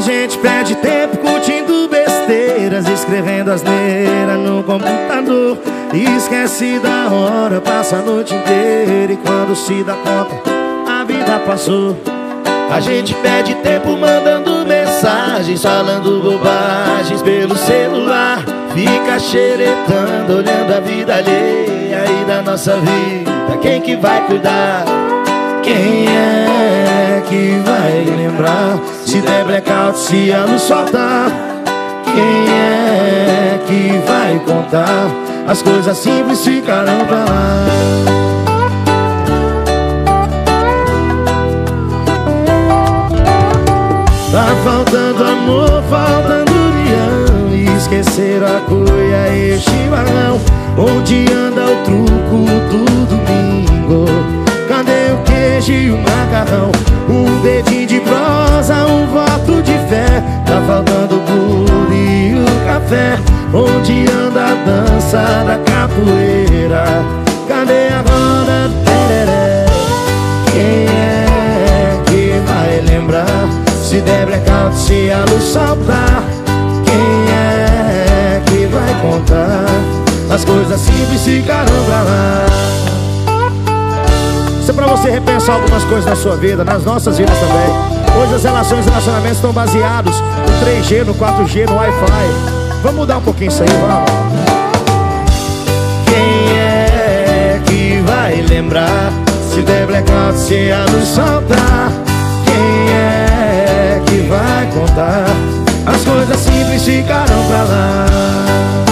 gente perde tempo curtindo besteiras Escrevendo asneira no computador. E Esquece da hora, passa a noite inteira E quando se dá conta, a vida passou. A gente perde tempo mandando mensagens Falando bobagens pelo celular. Fica xeretando, olhando a vida alheia E da nossa vida, quem que vai cuidar? Quem é que vai lembrar? Se der blackout, se a luz soltar Quem é que vai contar? As coisas simples ficarão pra lá Tá faltando amor, faltando união E esqueceram a cuia e chimarrão Onde anda o truco do domingo Cadê o queijo e o macarrão? Um dedinho de prosa, um voto de fé Tá faltando o bolo e o café Onde anda a dança da capoeira? Cadê a roda tereré? Quem é que vai lembrar? Se der blackout, se a luz saltar Quem é que vai contar? As coisas simples ficarão pra lá repensar algumas coisas na sua vida, nas nossas vidas também Hoje as relações e relacionamentos estão baseados no 3G, no 4G, no Wi-Fi Vamos mudar um pouquinho isso aí, vamos Quem é que vai lembrar? Se der blackout, se a luz saltar Quem é que vai contar? As coisas simples ficarão pra lá